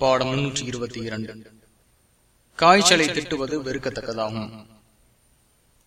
பாடம் முன்னூற்றி இருபத்தி இரண்டு. காய்ச்சலை திட்டுவது வெறுக்கத்தக்கதாகும்.